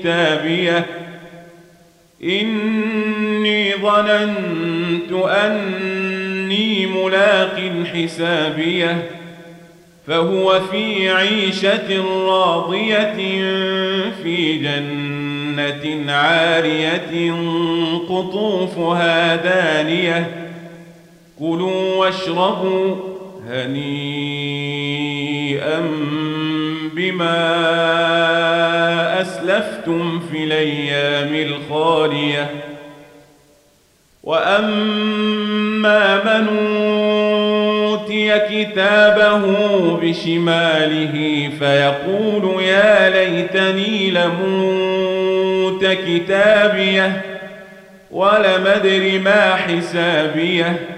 كتابيه. إني ظننت أني ملاق حسابيه. فهو في عيشة راضية في جنة عارية قطوفها دانية. كلوا واشربوا هنيئا بما أسلفتم في الأيام الخالية. وأما من أوتي كتابه بشماله فيقول يا ليتني لموت كتابيه ولم أدر ما حسابيه.